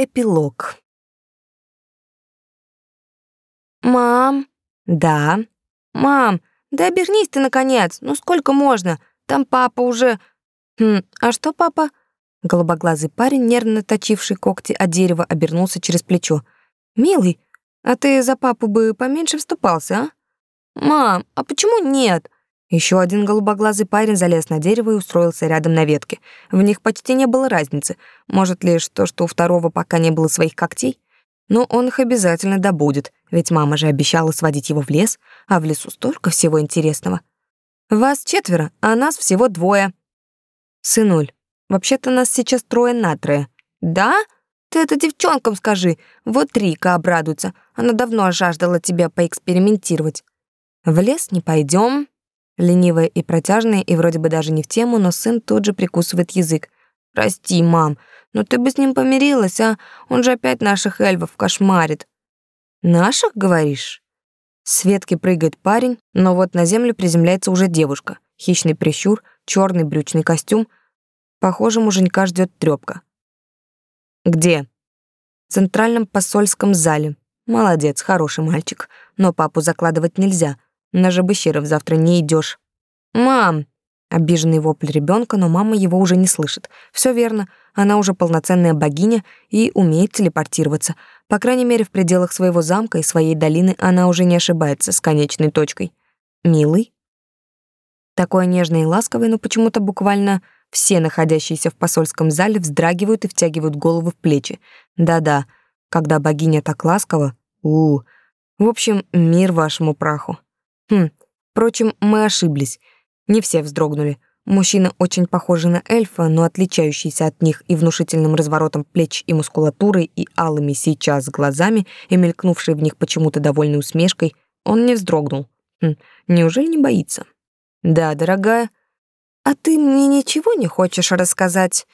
Эпилог. «Мам?» «Да». «Мам, да обернись ты, наконец! Ну сколько можно? Там папа уже...» «Хм, а что папа?» Голубоглазый парень, нервно точивший когти от дерева, обернулся через плечо. «Милый, а ты за папу бы поменьше вступался, а?» «Мам, а почему нет?» Еще один голубоглазый парень залез на дерево и устроился рядом на ветке. В них почти не было разницы. Может, лишь то, что у второго пока не было своих когтей? Но он их обязательно добудет, ведь мама же обещала сводить его в лес, а в лесу столько всего интересного. Вас четверо, а нас всего двое. Сынуль, вообще-то нас сейчас трое на трое. Да? Ты это девчонкам скажи. Вот Рика обрадуется. Она давно жаждала тебя поэкспериментировать. В лес не пойдем, Ленивая и протяжная, и вроде бы даже не в тему, но сын тут же прикусывает язык. «Прости, мам, но ты бы с ним помирилась, а? Он же опять наших эльвов кошмарит». «Наших, говоришь?» С ветки прыгает парень, но вот на землю приземляется уже девушка. Хищный прищур, черный брючный костюм. Похоже, муженька ждет трёпка. «Где?» «В центральном посольском зале. Молодец, хороший мальчик. Но папу закладывать нельзя. На жабыщеров завтра не идешь. «Мам!» Обиженный вопль ребенка, но мама его уже не слышит. Все верно, она уже полноценная богиня и умеет телепортироваться. По крайней мере, в пределах своего замка и своей долины она уже не ошибается с конечной точкой. Милый. Такой нежный и ласковый, но почему-то буквально все находящиеся в посольском зале вздрагивают и втягивают голову в плечи. Да-да, когда богиня так ласкова, у, -у. В общем, мир вашему праху. Хм, впрочем, мы ошиблись. Не все вздрогнули. Мужчина очень похожий на эльфа, но отличающийся от них и внушительным разворотом плеч и мускулатурой, и алыми сейчас глазами, и мелькнувшей в них почему-то довольной усмешкой, он не вздрогнул. Хм, неужели не боится? Да, дорогая. А ты мне ничего не хочешь рассказать?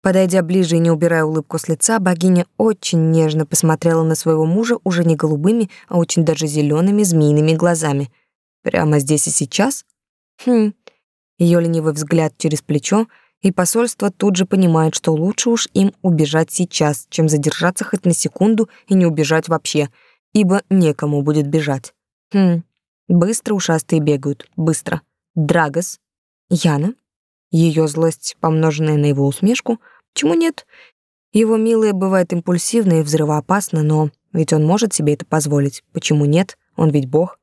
Подойдя ближе и не убирая улыбку с лица, богиня очень нежно посмотрела на своего мужа уже не голубыми, а очень даже зелеными змеиными глазами. Прямо здесь и сейчас? Хм. Ее ленивый взгляд через плечо, и посольство тут же понимает, что лучше уж им убежать сейчас, чем задержаться хоть на секунду и не убежать вообще, ибо некому будет бежать. Хм. Быстро ушастые бегают, быстро. Драгос. Яна. Ее злость, помноженная на его усмешку, почему нет? Его милая бывает импульсивна и взрывоопасна, но ведь он может себе это позволить. Почему нет? Он ведь бог.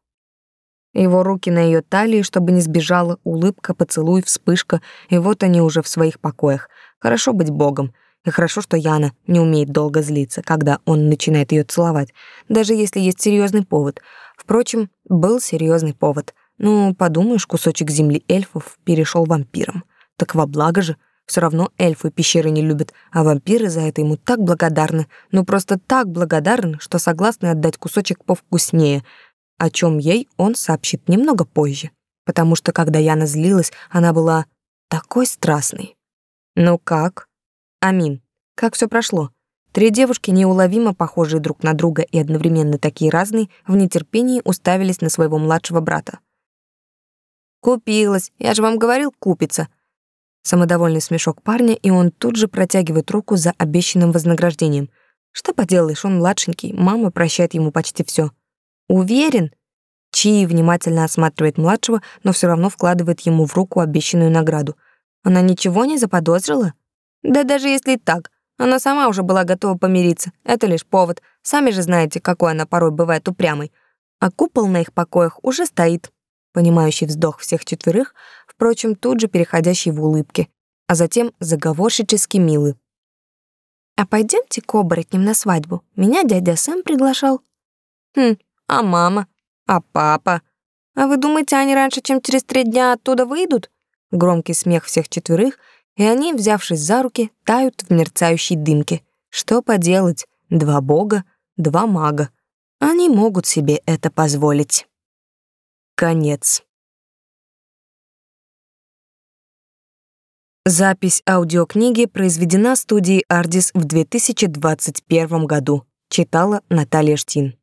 Его руки на ее талии, чтобы не сбежала улыбка, поцелуй, вспышка, и вот они уже в своих покоях. Хорошо быть богом. И хорошо, что Яна не умеет долго злиться, когда он начинает ее целовать, даже если есть серьезный повод. Впрочем, был серьезный повод. Ну, подумаешь, кусочек земли эльфов перешел вампирам. Так во благо же. Все равно эльфы пещеры не любят, а вампиры за это ему так благодарны, ну просто так благодарны, что согласны отдать кусочек повкуснее, о чем ей он сообщит немного позже, потому что когда Яна злилась, она была такой страстной. Ну как? Амин, как все прошло? Три девушки, неуловимо похожие друг на друга и одновременно такие разные, в нетерпении уставились на своего младшего брата. «Купилась, я же вам говорил, купится», Самодовольный смешок парня, и он тут же протягивает руку за обещанным вознаграждением. Что поделаешь, он младшенький, мама прощает ему почти все. Уверен? Чи внимательно осматривает младшего, но все равно вкладывает ему в руку обещанную награду. Она ничего не заподозрила? Да даже если так, она сама уже была готова помириться. Это лишь повод. Сами же знаете, какой она порой бывает упрямой. А купол на их покоях уже стоит. Понимающий вздох всех четверых, впрочем, тут же переходящий в улыбки, а затем заговорщически милый. «А пойдемте к оборотням на свадьбу. Меня дядя Сэм приглашал». «Хм, а мама? А папа? А вы думаете, они раньше, чем через три дня оттуда выйдут?» Громкий смех всех четверых, и они, взявшись за руки, тают в мерцающей дымке. Что поделать? Два бога, два мага. Они могут себе это позволить. Конец. Запись аудиокниги произведена студией Ardis в 2021 году. Читала Наталья Штин.